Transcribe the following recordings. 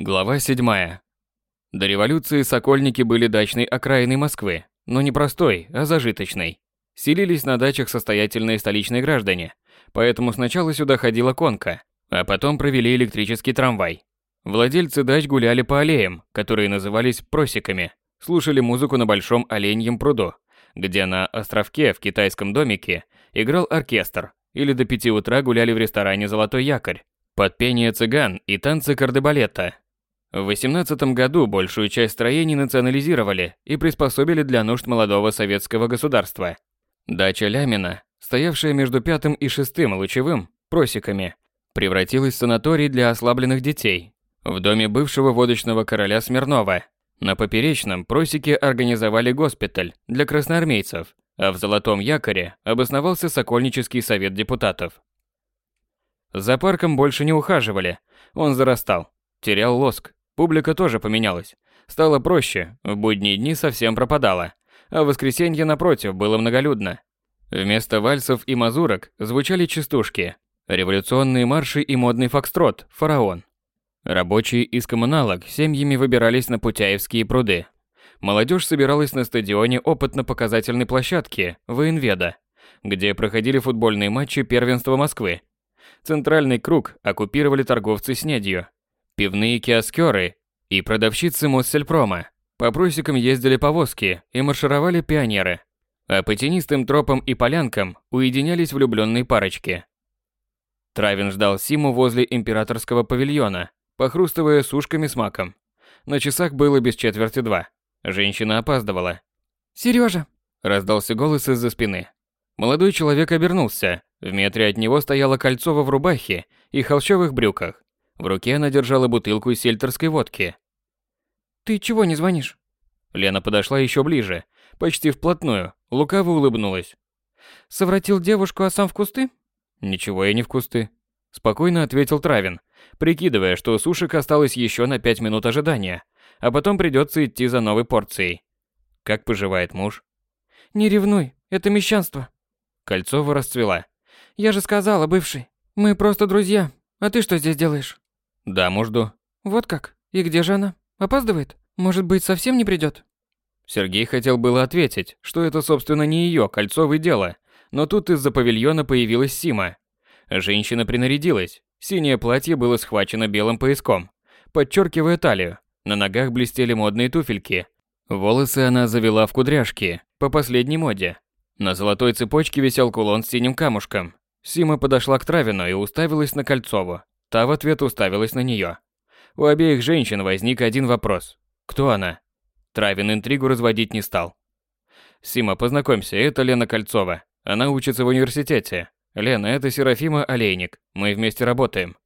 Глава 7. До революции сокольники были дачной окраиной Москвы, но не простой, а зажиточной. Селились на дачах состоятельные столичные граждане, поэтому сначала сюда ходила конка, а потом провели электрический трамвай. Владельцы дач гуляли по аллеям, которые назывались просеками, слушали музыку на Большом Оленьем пруду, где на островке в китайском домике играл оркестр, или до пяти утра гуляли в ресторане «Золотой якорь», под пение цыган и танцы кардебалета. В 18 году большую часть строений национализировали и приспособили для нужд молодого советского государства. Дача Лямина, стоявшая между пятым и шестым лучевым, просеками, превратилась в санаторий для ослабленных детей. В доме бывшего водочного короля Смирнова на Поперечном просеки организовали госпиталь для красноармейцев, а в Золотом якоре обосновался Сокольнический совет депутатов. За парком больше не ухаживали, он зарастал, терял лоск, публика тоже поменялась. Стало проще, в будние дни совсем пропадало, а в воскресенье, напротив, было многолюдно. Вместо вальсов и мазурок звучали частушки, революционные марши и модный фокстрот «Фараон». Рабочие из коммуналок семьями выбирались на Путяевские пруды. Молодежь собиралась на стадионе опытно-показательной площадки военведа, где проходили футбольные матчи первенства Москвы Центральный круг оккупировали торговцы снедью, пивные киоскеры и продавщицы Моссельпрома. По прусикам ездили повозки и маршировали пионеры, а по тенистым тропам и полянкам уединялись влюбленные парочки. Травин ждал Симу возле императорского павильона, похрустывая сушками с маком. На часах было без четверти два. Женщина опаздывала. «Серёжа!» – раздался голос из-за спины. Молодой человек обернулся. В метре от него стояла Кольцова в рубахе и холщовых брюках. В руке она держала бутылку сельтерской водки. «Ты чего не звонишь?» Лена подошла еще ближе, почти вплотную, лукаво улыбнулась. «Совратил девушку, а сам в кусты?» «Ничего я не в кусты», – спокойно ответил Травин, прикидывая, что сушек осталось еще на пять минут ожидания, а потом придется идти за новой порцией. Как поживает муж? «Не ревнуй, это мещанство», Кольцова расцвела. «Я же сказала, бывший. Мы просто друзья. А ты что здесь делаешь?» «Даму жду». «Вот как? И где же она? Опаздывает? Может быть, совсем не придет?» Сергей хотел было ответить, что это, собственно, не ее Кольцовое дело, но тут из-за павильона появилась Сима. Женщина принарядилась. Синее платье было схвачено белым пояском, подчеркивая талию. На ногах блестели модные туфельки. Волосы она завела в кудряшки, по последней моде. На золотой цепочке висел кулон с синим камушком. Сима подошла к Травину и уставилась на Кольцову. Та в ответ уставилась на нее. У обеих женщин возник один вопрос. Кто она? Травин интригу разводить не стал. Сима, познакомься, это Лена Кольцова. Она учится в университете. Лена, это Серафима Олейник. Мы вместе работаем.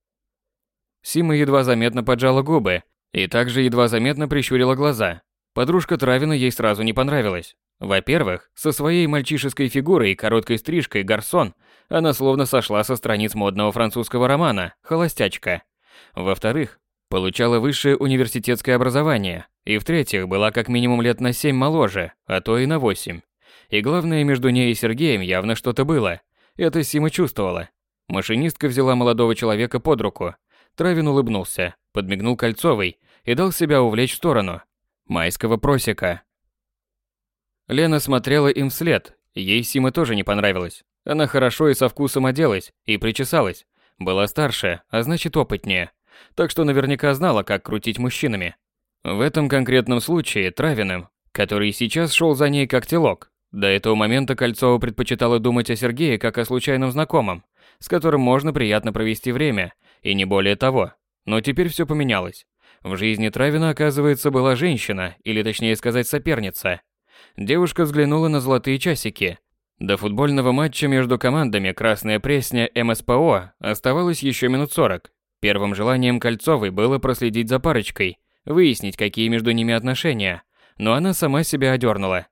Сима едва заметно поджала губы и также едва заметно прищурила глаза. Подружка Травина ей сразу не понравилась. Во-первых, со своей мальчишеской фигурой и короткой стрижкой гарсон она словно сошла со страниц модного французского романа «Холостячка». Во-вторых, получала высшее университетское образование. И в-третьих, была как минимум лет на семь моложе, а то и на восемь. И главное, между ней и Сергеем явно что-то было. Это Сима чувствовала. Машинистка взяла молодого человека под руку. Травин улыбнулся, подмигнул Кольцовой и дал себя увлечь в сторону. Майского просека, Лена смотрела им вслед. Ей Сима тоже не понравилась. Она хорошо и со вкусом оделась, и причесалась. Была старше, а значит опытнее. Так что наверняка знала, как крутить мужчинами. В этом конкретном случае Травиным, который сейчас шел за ней как телок. До этого момента Кольцова предпочитала думать о Сергее как о случайном знакомом, с которым можно приятно провести время, и не более того. Но теперь все поменялось. В жизни Травина, оказывается, была женщина, или точнее сказать соперница, Девушка взглянула на золотые часики. До футбольного матча между командами Красная Пресня МСПО оставалось еще минут сорок. Первым желанием Кольцовой было проследить за парочкой, выяснить, какие между ними отношения, но она сама себя одернула.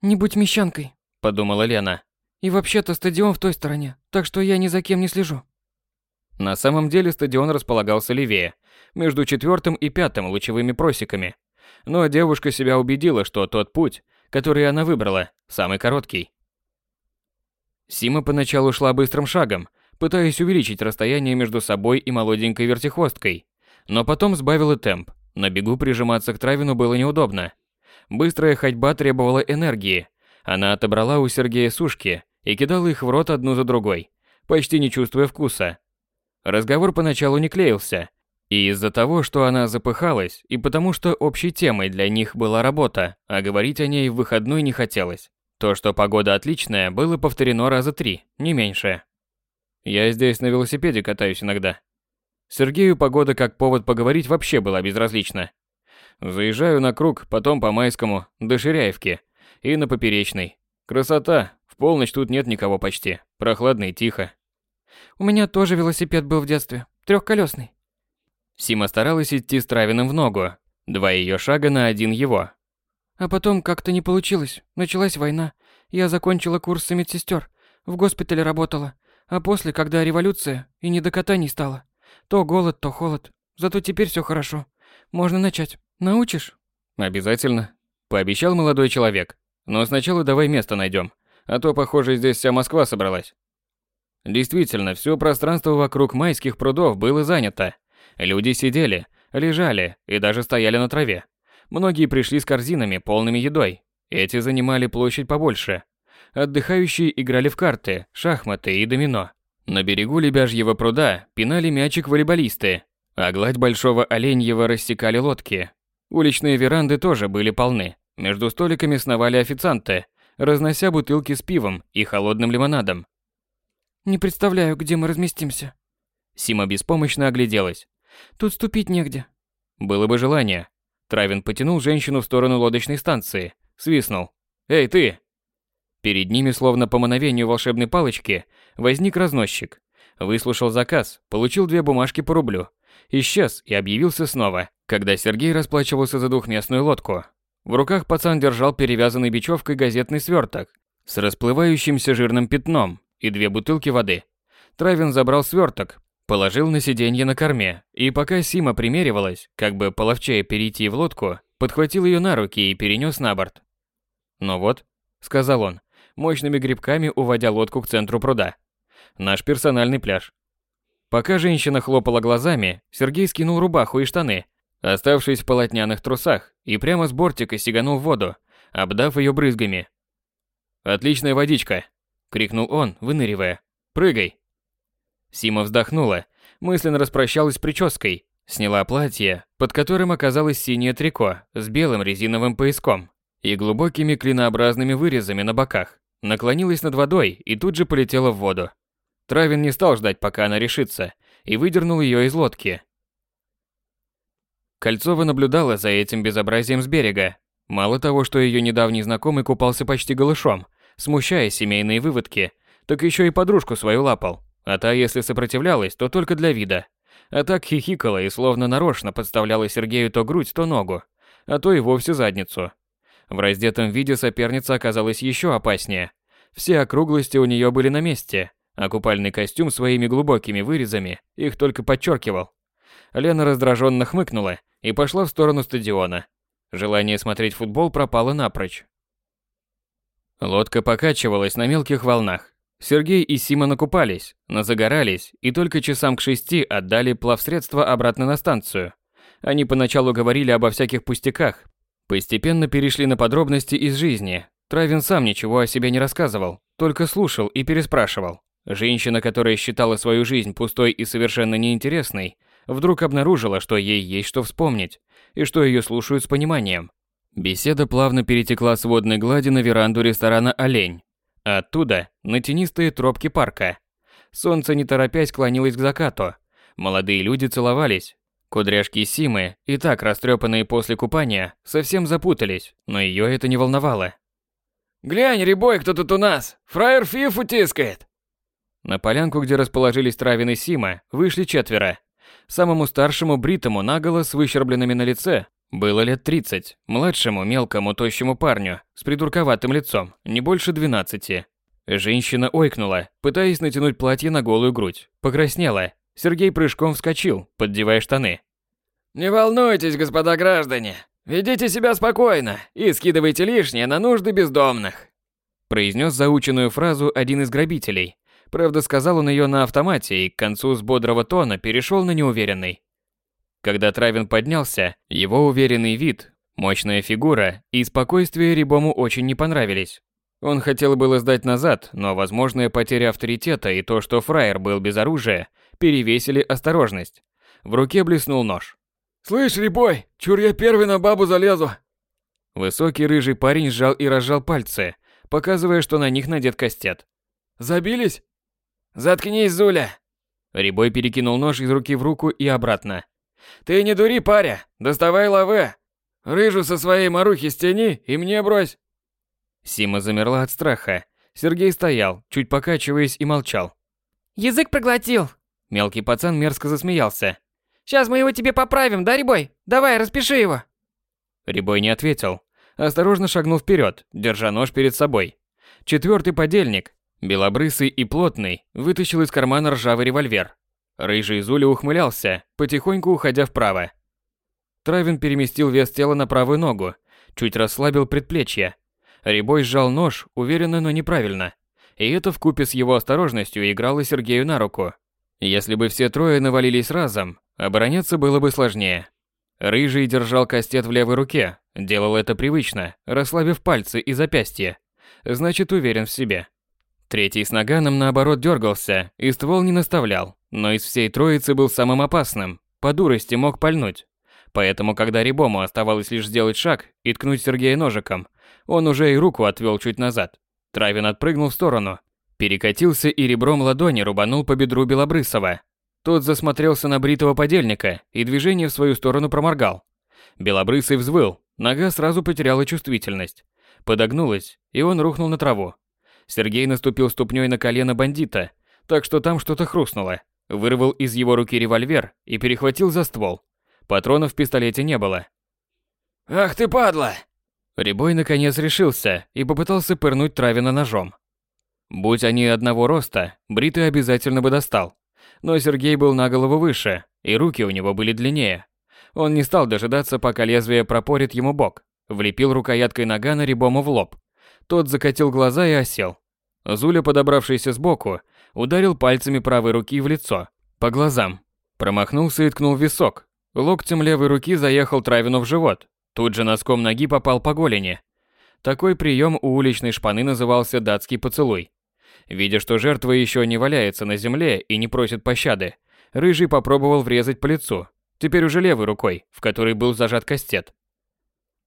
«Не будь мещанкой», – подумала Лена. «И вообще-то стадион в той стороне, так что я ни за кем не слежу». На самом деле стадион располагался левее, между четвертым и пятым лучевыми просеками – но девушка себя убедила, что тот путь, который она выбрала, самый короткий. Сима поначалу шла быстрым шагом, пытаясь увеличить расстояние между собой и молоденькой вертихвосткой. Но потом сбавила темп. На бегу прижиматься к Травину было неудобно. Быстрая ходьба требовала энергии. Она отобрала у Сергея сушки и кидала их в рот одну за другой, почти не чувствуя вкуса. Разговор поначалу не клеился, и из-за того, что она запыхалась, и потому что общей темой для них была работа, а говорить о ней в выходной не хотелось. То, что погода отличная, было повторено раза три, не меньше. Я здесь на велосипеде катаюсь иногда. Сергею погода как повод поговорить вообще была безразлична. Заезжаю на круг, потом по Майскому, до Ширяевки и на Поперечной. Красота, в полночь тут нет никого почти, прохладно и тихо. У меня тоже велосипед был в детстве, трехколесный. Сима старалась идти с Травиным в ногу. Два ее шага на один его. А потом как-то не получилось. Началась война. Я закончила курсы медсестер. В госпитале работала. А после, когда революция, и не до катаний стало. То голод, то холод. Зато теперь все хорошо. Можно начать. Научишь? Обязательно. Пообещал молодой человек. Но сначала давай место найдем. А то, похоже, здесь вся Москва собралась. Действительно, все пространство вокруг майских прудов было занято. Люди сидели, лежали и даже стояли на траве. Многие пришли с корзинами, полными едой. Эти занимали площадь побольше. Отдыхающие играли в карты, шахматы и домино. На берегу Лебяжьего пруда пинали мячик волейболисты, а гладь Большого Оленьего рассекали лодки. Уличные веранды тоже были полны. Между столиками сновали официанты, разнося бутылки с пивом и холодным лимонадом. «Не представляю, где мы разместимся». Сима беспомощно огляделась. Тут ступить негде. Было бы желание. Травин потянул женщину в сторону лодочной станции. Свистнул. «Эй, ты!» Перед ними, словно по мановению волшебной палочки, возник разносчик. Выслушал заказ, получил две бумажки по рублю. Исчез и объявился снова, когда Сергей расплачивался за двухместную лодку. В руках пацан держал перевязанный бечевкой газетный сверток с расплывающимся жирным пятном и две бутылки воды. Травин забрал сверток, Положил на сиденье на корме, и пока Сима примеривалась, как бы половчее перейти в лодку, подхватил ее на руки и перенес на борт. «Ну вот», — сказал он, мощными грибками уводя лодку к центру пруда. «Наш персональный пляж». Пока женщина хлопала глазами, Сергей скинул рубаху и штаны, оставшись в полотняных трусах, и прямо с бортика сиганул в воду, обдав ее брызгами. «Отличная водичка!» — крикнул он, выныривая. «Прыгай!» Сима вздохнула, мысленно распрощалась с прической, сняла платье, под которым оказалось синее трико с белым резиновым пояском и глубокими клинообразными вырезами на боках, наклонилась над водой и тут же полетела в воду. Травин не стал ждать, пока она решится, и выдернул ее из лодки. Кольцова наблюдала за этим безобразием с берега. Мало того, что ее недавний знакомый купался почти голышом, смущая семейные выводки, так еще и подружку свою лапал. А та, если сопротивлялась, то только для вида. А так хихикала и словно нарочно подставляла Сергею то грудь, то ногу, а то и вовсе задницу. В раздетом виде соперница оказалась еще опаснее. Все округлости у нее были на месте, а купальный костюм своими глубокими вырезами их только подчеркивал. Лена раздраженно хмыкнула и пошла в сторону стадиона. Желание смотреть футбол пропало напрочь. Лодка покачивалась на мелких волнах, Сергей и Сима накупались, назагорались и только часам к шести отдали плавсредство обратно на станцию. Они поначалу говорили обо всяких пустяках, постепенно перешли на подробности из жизни. Травин сам ничего о себе не рассказывал, только слушал и переспрашивал. Женщина, которая считала свою жизнь пустой и совершенно неинтересной, вдруг обнаружила, что ей есть что вспомнить, и что ее слушают с пониманием. Беседа плавно перетекла с водной глади на веранду ресторана «Олень», оттуда на тенистые тропки парка. Солнце не торопясь клонилось к закату. Молодые люди целовались. Кудряшки Симы, и так растрепанные после купания, совсем запутались, но ее это не волновало. «Глянь, Рябой, кто тут у нас! Фраер Фифу тискает!» На полянку, где расположились Травин и Сима, вышли четверо. Самому старшему бритому наголо с выщербленными на лице было лет 30, младшему мелкому тощему парню с придурковатым лицом, не больше 12. Женщина ойкнула, пытаясь натянуть платье на голую грудь. Покраснела. Сергей прыжком вскочил, поддевая штаны. «Не волнуйтесь, господа граждане. Ведите себя спокойно и скидывайте лишнее на нужды бездомных», произнес заученную фразу один из грабителей. Правда, сказал он ее на автомате и к концу с бодрого тона перешел на неуверенный. Когда Травин поднялся, его уверенный вид, мощная фигура и спокойствие Рибому очень не понравились. Он хотел было сдать назад, но возможная потеря авторитета и то, что фраер был без оружия, перевесили осторожность. В руке блеснул нож. «Слышь, Рябой, чур я первый на бабу залезу!» Высокий рыжий парень сжал и разжал пальцы, показывая, что на них надет кастет. «Забились?» «Заткнись, Зуля!» Рябой перекинул нож из руки в руку и обратно. «Ты не дури, паря! Доставай лаве! Рыжу со своей марухи стяни и мне брось!» Сима замерла от страха. Сергей стоял, чуть покачиваясь, и молчал. «Язык проглотил!» Мелкий пацан мерзко засмеялся. «Сейчас мы его тебе поправим, да, Рябой? Давай, распиши его!» Рябой не ответил. Осторожно шагнул вперед, держа нож перед собой. Четвертый подельник, белобрысый и плотный, вытащил из кармана ржавый револьвер. Рыжий Зуля ухмылялся, потихоньку уходя вправо. Травин переместил вес тела на правую ногу, чуть расслабил предплечье. Рябой сжал нож, уверенно, но неправильно. И это вкупе с его осторожностью играло Сергею на руку. Если бы все трое навалились разом, обороняться было бы сложнее. Рыжий держал кастет в левой руке, делал это привычно, расслабив пальцы и запястья. Значит, уверен в себе. Третий с наганом наоборот дергался и ствол не наставлял, но из всей троицы был самым опасным, по дурости мог пальнуть. Поэтому, когда Рибому оставалось лишь сделать шаг и ткнуть Сергея ножиком, он уже и руку отвел чуть назад. Травин отпрыгнул в сторону, перекатился и ребром ладони рубанул по бедру Белобрысова. Тот засмотрелся на бритого подельника и движение в свою сторону проморгал. Белобрысый взвыл, нога сразу потеряла чувствительность. Подогнулась, и он рухнул на траву. Сергей наступил ступней на колено бандита, так что там что-то хрустнуло. Вырвал из его руки револьвер и перехватил за ствол. Патронов в пистолете не было. «Ах ты падла!» Рябой наконец решился и попытался пырнуть Травина ножом. Будь они одного роста, Бритый обязательно бы достал. Но Сергей был на голову выше, и руки у него были длиннее. Он не стал дожидаться, пока лезвие пропорит ему бок. Влепил рукояткой нагана Рябому в лоб. Тот закатил глаза и осел. Зуля, подобравшийся сбоку, ударил пальцами правой руки в лицо, по глазам. Промахнулся и ткнул висок. Локтем левой руки заехал Травину в живот. Тут же носком ноги попал по голени. Такой прием у уличной шпаны назывался датский поцелуй. Видя, что жертва еще не валяется на земле и не просит пощады, Рыжий попробовал врезать по лицу, теперь уже левой рукой, в которой был зажат кастет.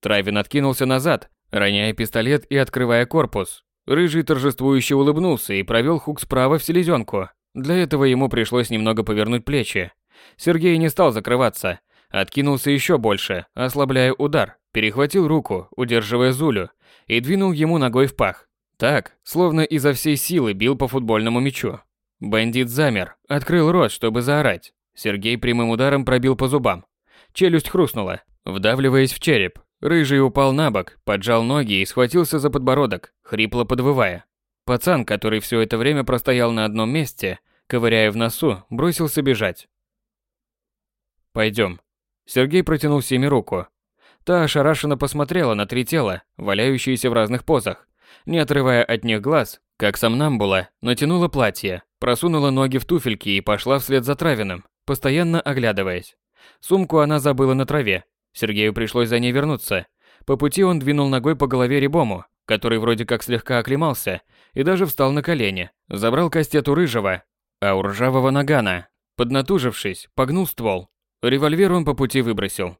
Травин откинулся назад, роняя пистолет и открывая корпус. Рыжий торжествующе улыбнулся и провел хук справа в селезенку. Для этого ему пришлось немного повернуть плечи. Сергей не стал закрываться, откинулся еще больше, ослабляя удар, перехватил руку, удерживая Зулю, и двинул ему ногой в пах. Так, словно изо всей силы бил по футбольному мячу. Бандит замер, открыл рот, чтобы заорать. Сергей прямым ударом пробил по зубам. Челюсть хрустнула, вдавливаясь в череп. Рыжий упал на бок, поджал ноги и схватился за подбородок, хрипло подвывая. Пацан, который все это время простоял на одном месте, ковыряя в носу, бросился бежать. «Пойдем». Сергей протянул Симе руку. Та ошарашенно посмотрела на три тела, валяющиеся в разных позах не отрывая от них глаз, как сомнамбула, натянула платье, просунула ноги в туфельки и пошла вслед за Травиным, постоянно оглядываясь. Сумку она забыла на траве. Сергею пришлось за ней вернуться. По пути он двинул ногой по голове Рябому, который вроде как слегка оклемался, и даже встал на колени, забрал кастет у рыжего, а у ржавого нагана. Поднатужившись, погнул ствол. Револьвер он по пути выбросил.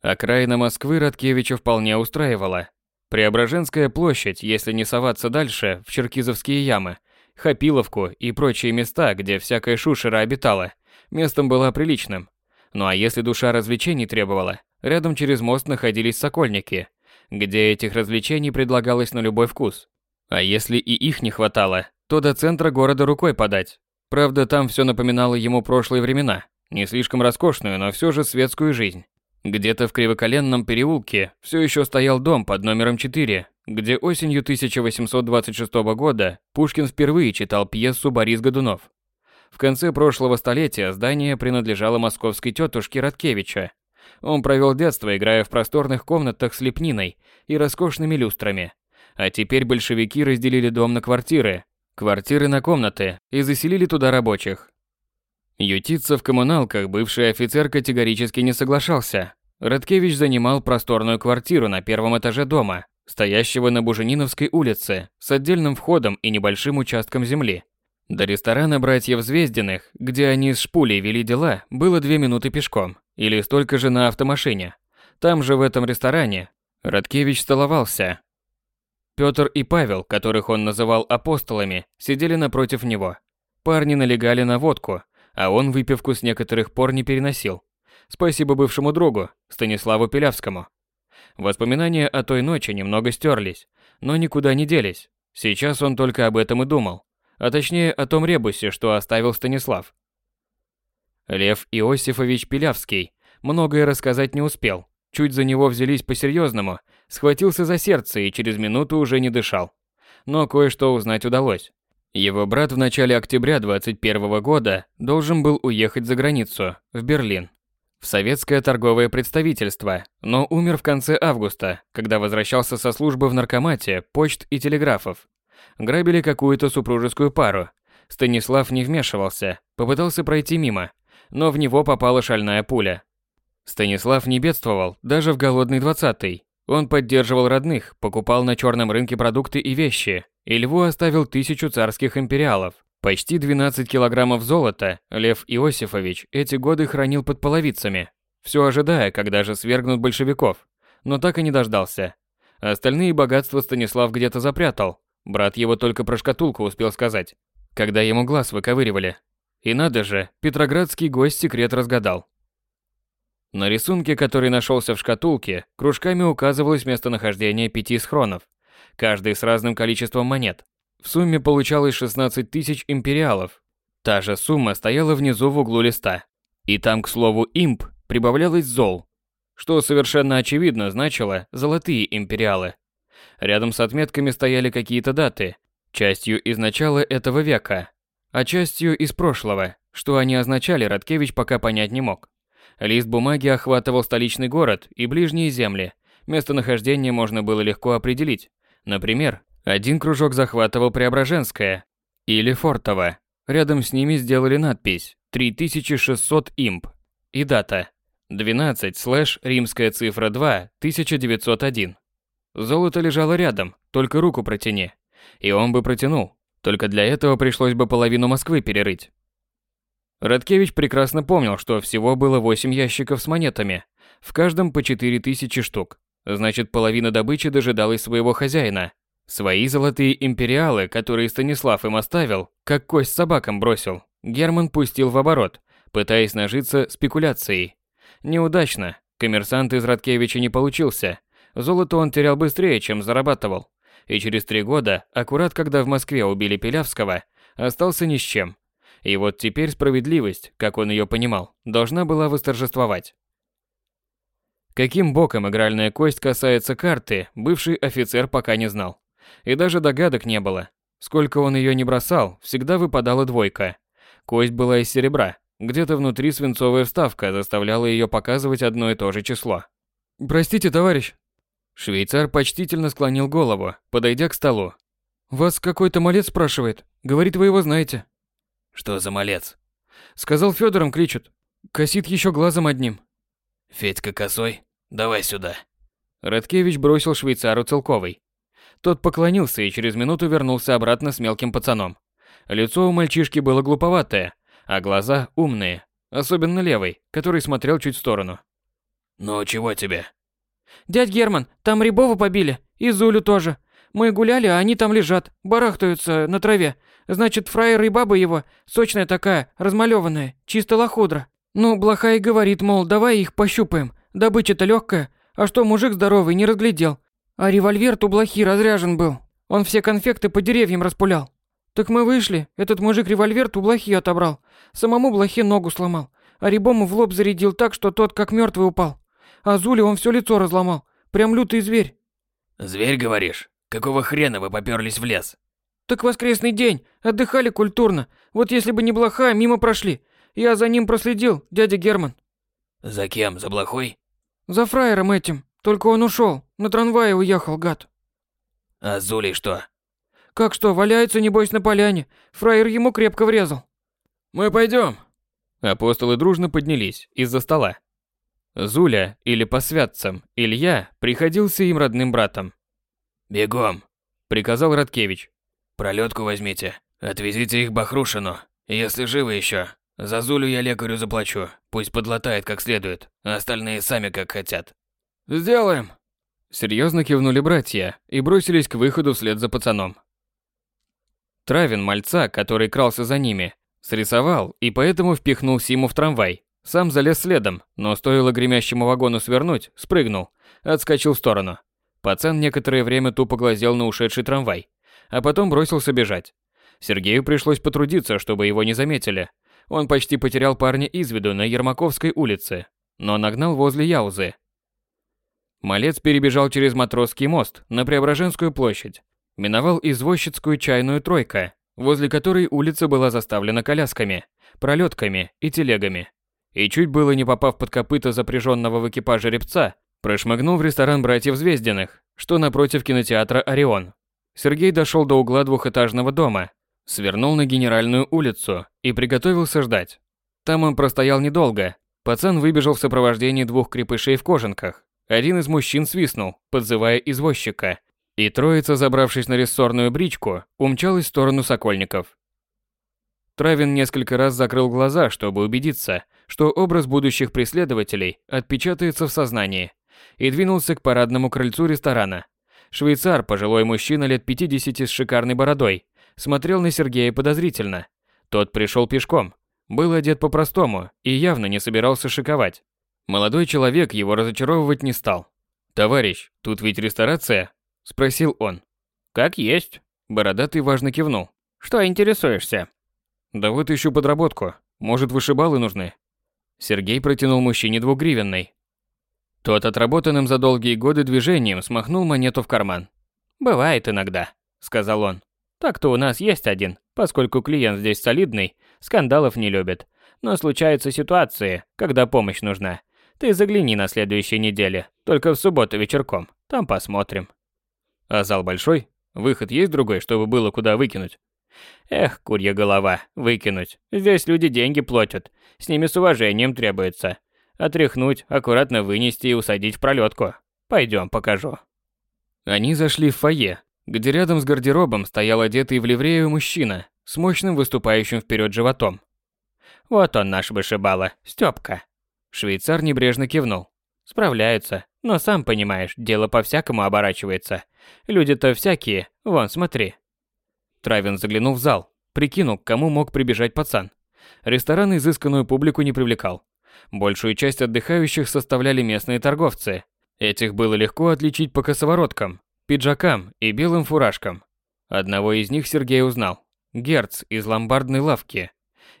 Окраина Москвы Радкевича вполне устраивала. Преображенская площадь, если не соваться дальше, в Черкизовские ямы, Хапиловку и прочие места, где всякая шушера обитала, местом была приличным. Ну а если душа развлечений требовала, рядом через мост находились Сокольники, где этих развлечений предлагалось на любой вкус. А если и их не хватало, то до центра города рукой подать. Правда, там все напоминало ему прошлые времена, не слишком роскошную, но все же светскую жизнь. Где-то в Кривоколенном переулке все еще стоял дом под номером 4, где осенью 1826 года Пушкин впервые читал пьесу «Борис Годунов». В конце прошлого столетия здание принадлежало московской тетушке Радкевича. Он провел детство, играя в просторных комнатах с лепниной и роскошными люстрами. А теперь большевики разделили дом на квартиры, квартиры на комнаты и заселили туда рабочих. Ютиться в коммуналках бывший офицер категорически не соглашался. Радкевич занимал просторную квартиру на первом этаже дома, стоящего на Бужениновской улице, с отдельным входом и небольшим участком земли. До ресторана братьев Звездиных, где они с Шпулей вели дела, было две минуты пешком, или столько же на автомашине. Там же в этом ресторане Радкевич столовался. Пётр и Павел, которых он называл апостолами, сидели напротив него. Парни налегали на водку, а он выпивку с некоторых пор не переносил. Спасибо бывшему другу, Станиславу Пилявскому. Воспоминания о той ночи немного стерлись, но никуда не делись. Сейчас он только об этом и думал. А точнее о том ребусе, что оставил Станислав. Лев Иосифович Пилявский многое рассказать не успел. Чуть за него взялись по-серьезному, схватился за сердце и через минуту уже не дышал. Но кое-что узнать удалось. Его брат в начале октября 21 года должен был уехать за границу, в Берлин, в советское торговое представительство, но умер в конце августа, когда возвращался со службы в наркомате, почт и телеграфов. Грабили какую-то супружескую пару. Станислав не вмешивался, попытался пройти мимо, но в него попала шальная пуля. Станислав не бедствовал, даже в голодный двадцатый. Он поддерживал родных, покупал на черном рынке продукты и вещи, и Льву оставил тысячу царских империалов. Почти 12 килограммов золота Лев Иосифович эти годы хранил под половицами, все ожидая, когда же свергнут большевиков, но так и не дождался. Остальные богатства Станислав где-то запрятал, брат его только про шкатулку успел сказать, когда ему глаз выковыривали. И надо же, петроградский гость секрет разгадал. На рисунке, который нашелся в шкатулке, кружками указывалось местонахождение пяти схронов, каждый с разным количеством монет. В сумме получалось 16 тысяч империалов. Та же сумма стояла внизу в углу листа. И там, к слову, имп прибавлялось зол, что совершенно очевидно значило «золотые империалы». Рядом с отметками стояли какие-то даты, частью из начала этого века, а частью из прошлого. Что они означали, Радкевич пока понять не мог. Лист бумаги охватывал столичный город и ближние земли. Местонахождение можно было легко определить. Например, один кружок захватывал Преображенское или Фортово. Рядом с ними сделали надпись 3600 имп и дата 12 слэш римская цифра 2 1901. Золото лежало рядом, только руку протяни. И он бы протянул, только для этого пришлось бы половину Москвы перерыть. Радкевич прекрасно помнил, что всего было 8 ящиков с монетами, в каждом по 4000 штук. Значит, половина добычи дожидалась своего хозяина. Свои золотые империалы, которые Станислав им оставил, как кость собакам бросил, Герман пустил в оборот, пытаясь нажиться спекуляцией. Неудачно. Коммерсант из Радкевича не получился. Золото он терял быстрее, чем зарабатывал. И через три года, аккурат когда в Москве убили Пилявского, остался ни с чем. И вот теперь справедливость, как он ее понимал, должна была восторжествовать. Каким боком игральная кость касается карты, бывший офицер пока не знал. И даже догадок не было. Сколько он ее не бросал, всегда выпадала двойка. Кость была из серебра. Где-то внутри свинцовая вставка заставляла ее показывать одно и то же число. «Простите, товарищ». Швейцар почтительно склонил голову, подойдя к столу. «Вас какой-то малец спрашивает. Говорит, вы его знаете». «Что за малец?» «Сказал, Федором кличут. Косит еще глазом одним». Федька косой, давай сюда. Радкевич бросил швейцару целковый. Тот поклонился и через минуту вернулся обратно с мелким пацаном. Лицо у мальчишки было глуповатое, а глаза умные, особенно левый, который смотрел чуть в сторону. «Ну, чего тебе?» «Дядь Герман, там Рябова побили, и Зулю тоже. Мы гуляли, а они там лежат, барахтаются на траве. Значит, фраер и баба его, сочная такая, размалеванная, чисто лохудра. Ну, блоха и говорит, мол, давай их пощупаем. Добыча-то легкая, а что мужик здоровый не разглядел. А револьвер-то у блохи разряжен был. Он все конфекты по деревьям распулял. Так мы вышли, этот мужик револьвер у блохи отобрал. Самому блохе ногу сломал. А Рябому в лоб зарядил так, что тот как мертвый упал. А Зуле он все лицо разломал. Прям лютый зверь. Зверь, говоришь? Какого хрена вы поперлись в лес? Так воскресный день, отдыхали культурно. Вот если бы не блоха, мимо прошли. Я за ним проследил, дядя Герман. За кем? За блохой? За фраером этим. Только он ушел. На трамвае уехал, гад. А Зулей что? Как что, валяется, небось, на поляне. Фраер ему крепко врезал. Мы пойдем. Апостолы дружно поднялись из-за стола. Зуля, или по святцам, Илья, приходился им родным братом. «Бегом!» – приказал Радкевич. «Пролетку возьмите, отвезите их Бахрушину, если живы еще. За Зулю я лекарю заплачу, пусть подлатает как следует, а остальные сами как хотят». «Сделаем!» Серьезно кивнули братья и бросились к выходу вслед за пацаном. Травин мальца, который крался за ними, срисовал и поэтому впихнул Симу в трамвай. Сам залез следом, но стоило гремящему вагону свернуть, спрыгнул, отскочил в сторону. Пацан некоторое время тупо глазел на ушедший трамвай, а потом бросился бежать. Сергею пришлось потрудиться, чтобы его не заметили. Он почти потерял парня из виду на Ермаковской улице, но нагнал возле Яузы. Малец перебежал через Матросский мост на Преображенскую площадь, миновал извозчицкую чайную тройка, возле которой улица была заставлена колясками, пролетками и телегами. И чуть было не попав под копыта запряженного в экипаж жеребца, прошмыгнул в ресторан братьев Звездиных, что напротив кинотеатра «Орион». Сергей дошел до угла двухэтажного дома, свернул на Генеральную улицу и приготовился ждать. Там он простоял недолго. Пацан выбежал в сопровождении двух крепышей в кожанках. Один из мужчин свистнул, подзывая извозчика, и троица, забравшись на рессорную бричку, умчалась в сторону Сокольников. Травин несколько раз закрыл глаза, чтобы убедиться, что образ будущих преследователей отпечатается в сознании, и двинулся к парадному крыльцу ресторана. Швейцар, пожилой мужчина лет 50 с шикарной бородой, смотрел на Сергея подозрительно. Тот пришел пешком, был одет по-простому и явно не собирался шиковать. Молодой человек его разочаровывать не стал. «Товарищ, тут ведь ресторация?» – спросил он. «Как есть». Бородатый важно кивнул. «Что интересуешься?» «Да вот ищу подработку. Может, вышибалы нужны?» Сергей протянул мужчине двугривенный. Тот отработанным за долгие годы движением смахнул монету в карман. «Бывает иногда», — сказал он. «Так-то у нас есть один, поскольку клиент здесь солидный, скандалов не любит. Но случаются ситуации, когда помощь нужна. Ты загляни на следующей неделе, только в субботу вечерком. Там посмотрим. А зал большой? Выход есть другой, чтобы было куда выкинуть? Эх, курья голова, выкинуть. Здесь люди деньги платят. С ними с уважением требуется. Отряхнуть, аккуратно вынести и усадить в пролетку. Пойдем, покажу. Они зашли в фойе, где рядом с гардеробом стоял одетый в ливрею мужчина с мощным выступающим вперед животом. Вот он наш вышибала, Стёпка. Швейцар небрежно кивнул. Справляются, но сам понимаешь, дело по-всякому оборачивается. Люди-то всякие, вон, смотри. Травин заглянул в зал, прикинул, к кому мог прибежать пацан. Ресторан изысканную публику не привлекал. Большую часть отдыхающих составляли местные торговцы. Этих было легко отличить по косовороткам, пиджакам и белым фуражкам. Одного из них Сергей узнал. Герц из ломбардной лавки.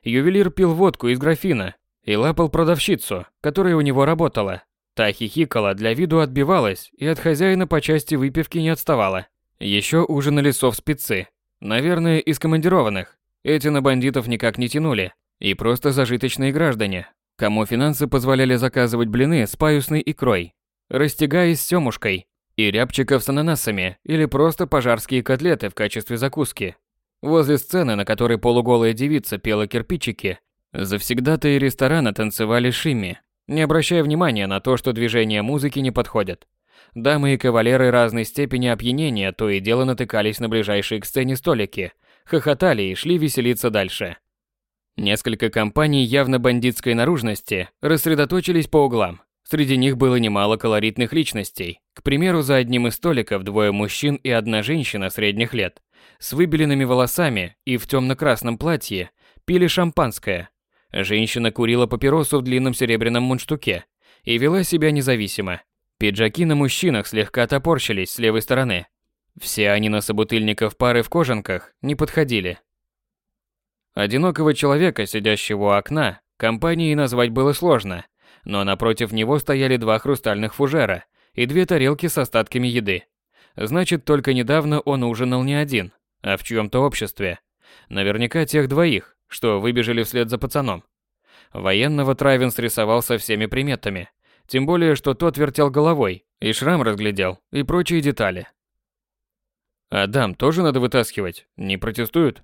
Ювелир пил водку из графина и лапал продавщицу, которая у него работала. Та хихикала, для виду отбивалась и от хозяина по части выпивки не отставала. Еще ужинали совспецы. Наверное, из командированных. Эти на бандитов никак не тянули. И просто зажиточные граждане, кому финансы позволяли заказывать блины с паюсной икрой, растягаясь с семушкой, и рябчиков с ананасами, или просто пожарские котлеты в качестве закуски. Возле сцены, на которой полуголая девица пела кирпичики, Завсегдатые ресторана танцевали шимми, не обращая внимания на то, что движения музыки не подходят. Дамы и кавалеры разной степени опьянения то и дело натыкались на ближайшие к сцене столики, хохотали и шли веселиться дальше. Несколько компаний явно бандитской наружности рассредоточились по углам. Среди них было немало колоритных личностей. К примеру, за одним из столиков двое мужчин и одна женщина средних лет, с выбеленными волосами и в темно-красном платье, пили шампанское, Женщина курила папиросу в длинном серебряном мундштуке и вела себя независимо. Пиджаки на мужчинах слегка топорщились с левой стороны. Все они на собутыльников пары в кожанках не подходили. Одинокого человека, сидящего у окна, компанией назвать было сложно, но напротив него стояли два хрустальных фужера и две тарелки с остатками еды. Значит, только недавно он ужинал не один, а в чьем-то обществе. Наверняка тех двоих, что выбежали вслед за пацаном. Военного Травин срисовал со всеми приметами, тем более, что тот вертел головой, и шрам разглядел, и прочие детали. «Адам тоже надо вытаскивать, не протестуют?»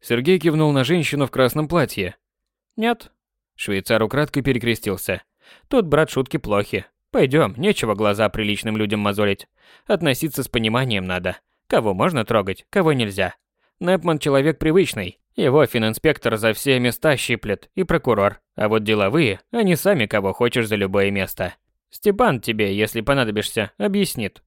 Сергей кивнул на женщину в красном платье. «Нет». Швейцар украдкой перекрестился. Тут, брат, шутки плохи. Пойдем, нечего глаза приличным людям мозолить. Относиться с пониманием надо. Кого можно трогать, кого нельзя. Непман человек привычный. Его фининспектор за все места щиплет и прокурор. А вот деловые, они сами кого хочешь за любое место. Степан тебе, если понадобишься, объяснит.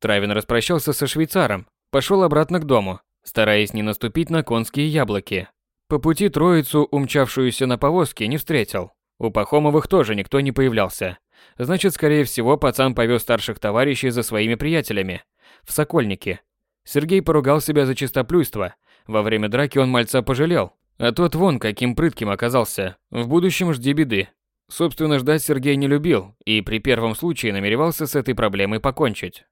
Травин распрощался со швейцаром, пошел обратно к дому, стараясь не наступить на конские яблоки. По пути троицу, умчавшуюся на повозке, не встретил. У Пахомовых тоже никто не появлялся. Значит, скорее всего, пацан повез старших товарищей за своими приятелями. В Сокольники. Сергей поругал себя за чистоплюйство. Во время драки он мальца пожалел. А тот вон каким прытким оказался. В будущем жди беды. Собственно, ждать Сергей не любил и при первом случае намеревался с этой проблемой покончить.